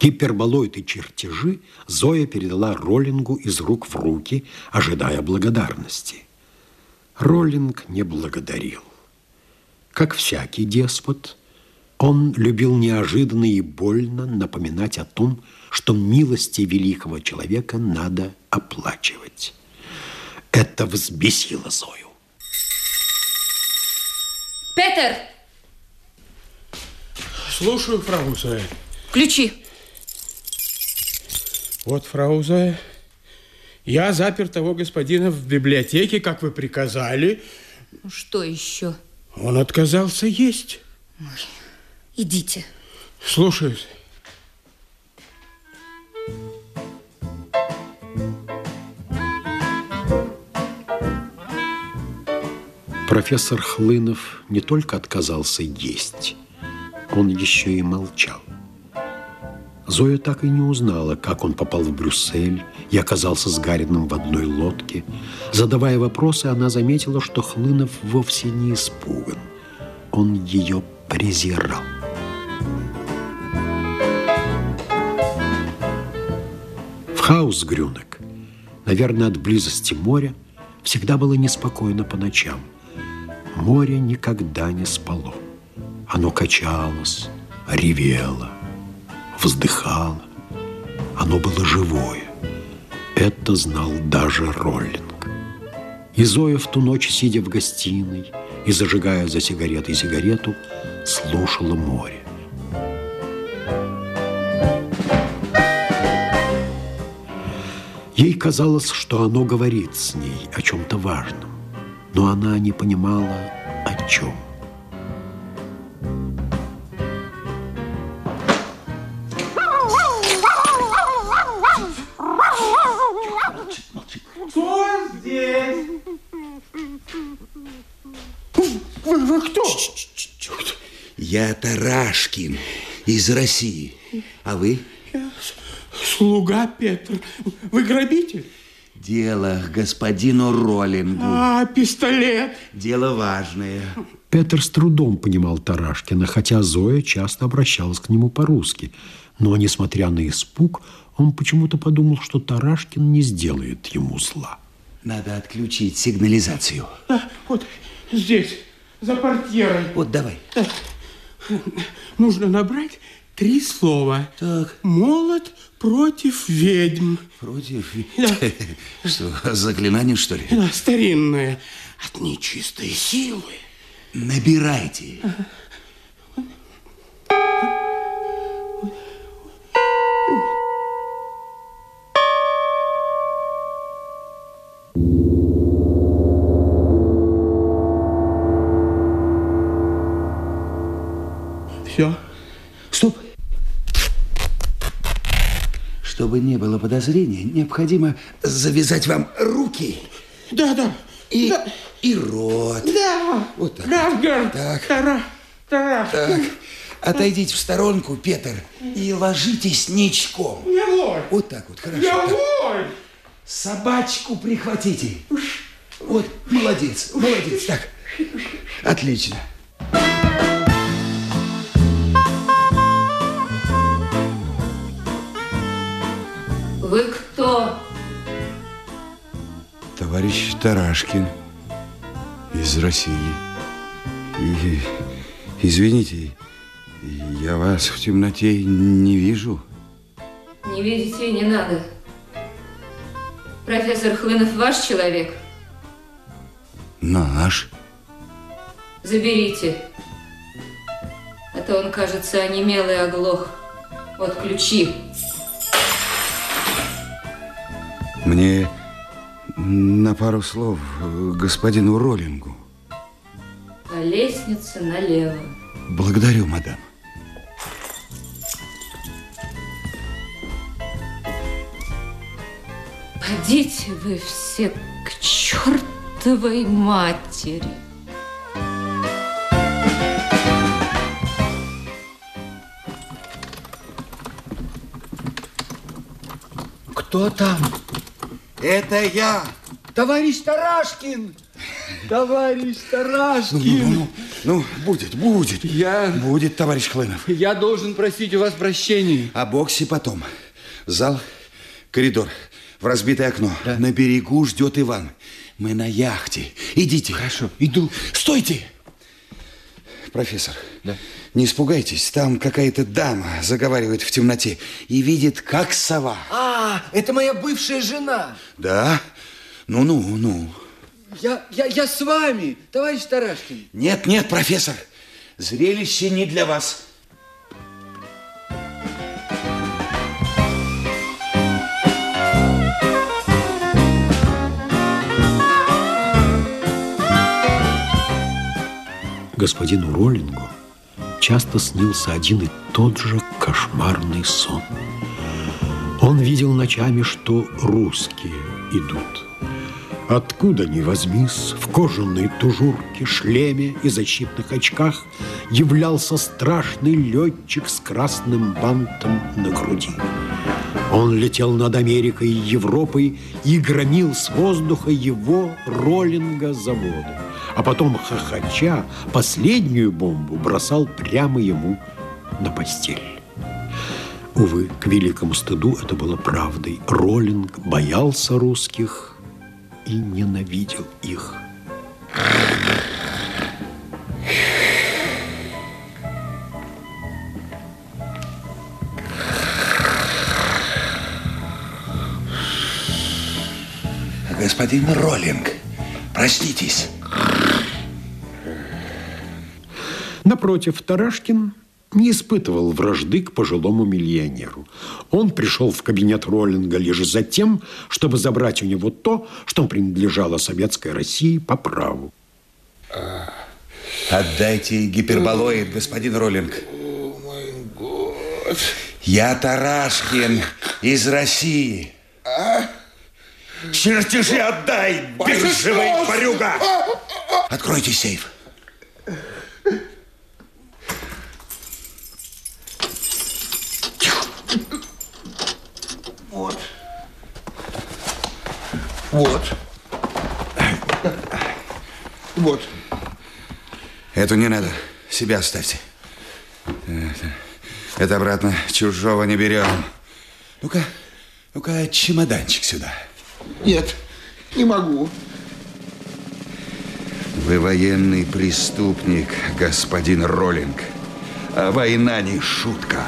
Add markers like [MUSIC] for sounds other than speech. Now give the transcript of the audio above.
Гиперболоид и чертежи Зоя передала Роллингу из рук в руки, ожидая благодарности. Роллинг не благодарил. Как всякий деспот, он любил неожиданно и больно напоминать о том, что милости великого человека надо оплачивать. Это взбесило Зою. Петер! Слушаю, фрау Зоя. Ключи. Вот, фрау Зоя, я запер того господина в библиотеке, как вы приказали. Что еще? Он отказался есть. Ой, идите. Слушаюсь. Профессор Хлынов не только отказался есть, он еще и молчал. Зоя так и не узнала, как он попал в Брюссель и оказался с Гарином в одной лодке. Задавая вопросы, она заметила, что Хлынов вовсе не испуган. Он ее презирал. В Хаусгрюнек, наверное, от близости моря, всегда было неспокойно по ночам. Море никогда не спало. Оно качалось, ревело, вздыхало. Оно было живое. Это знал даже Роллинг. И Зоя в ту ночь, сидя в гостиной и зажигая за сигаретой сигарету, слушала море. Ей казалось, что оно говорит с ней о чем-то важном, но она не понимала, о чем. Кто здесь? Вы, вы кто? Я Тарашкин из России. А вы? Я слуга Петр. Вы грабитель? Дело господину Роллингу. А, пистолет. Дело важное. Петр с трудом понимал Тарашкина, хотя Зоя часто обращалась к нему по-русски. Но, несмотря на испуг, он почему-то подумал, что Тарашкин не сделает ему зла. Надо отключить сигнализацию. А, вот здесь, за портьерой. Вот давай. Нужно набрать три слова. Так. Молот против ведьм. Против... Да. [LAUGHS] Что, заклинание, что ли? Да, старинное. От нечистой силы. Набирайте. Все. Стоп. Чтобы не было подозрения, необходимо завязать вам руки Да, да. и, Да. и рот. Да. Вот так Равгард. Так. Тара. Тара. Так, отойдите в сторонку, Петр, и ложитесь ничком. Я вой. Вот так вот, хорошо. Я Так. Собачку прихватите. Вот, молодец, молодец. Так, отлично. Вы кто? Товарищ Тарашкин из России. И, извините, я вас в темноте не вижу. Не видите не надо. Профессор Хлынов ваш человек? Наш. Заберите. А то он, кажется, онемел и оглох. Вот ключи. Мне на пару слов э, господину Роллингу. По лестнице налево. Благодарю, мадам. Подите вы все к чертовой матери. Кто там? Это я, товарищ Тарашкин. Товарищ Тарашкин. Ну, Ну, будет, будет. Я... Будет, товарищ Хлынов. Я должен просить у вас прощения. О боксе потом. Зал, коридор, в разбитое окно. На берегу ждет Иван. Мы на яхте. Идите. Хорошо, иду. Стойте! Профессор, Да. не испугайтесь. Там какая-то дама заговаривает в темноте и видит, как сова. А, это моя бывшая жена. Да? Ну-ну, ну. Я, я, я с вами, товарищ Тарашкин. Нет, нет, профессор. Зрелище не для вас. Господину Роллингу часто снился один и тот же кошмарный сон. Он видел ночами, что русские идут. Откуда ни возьмись, в кожаной тужурке, шлеме и защитных очках являлся страшный летчик с красным бантом на груди. Он летел над Америкой и Европой и громил с воздуха его Роллинга заводу. А потом, хохоча, последнюю бомбу бросал прямо ему на постель. Увы, к великому стыду это было правдой. Роллинг боялся русских и ненавидел их. Господин Роллинг, проснитесь. Напротив, Тарашкин не испытывал вражды к пожилому миллионеру. Он пришел в кабинет Роллинга лишь за тем, чтобы забрать у него то, что принадлежало советской России по праву. Отдайте гиперболоид, господин Роллинг. Я Тарашкин из России. Чертежи отдай, биржевый порюга! Откройте сейф. Вот. Вот. Эту не надо. Себя оставьте. Это, это обратно чужого не берем. Ну-ка, ну-ка, чемоданчик сюда. Нет, не могу. Вы военный преступник, господин Роллинг. А война не шутка.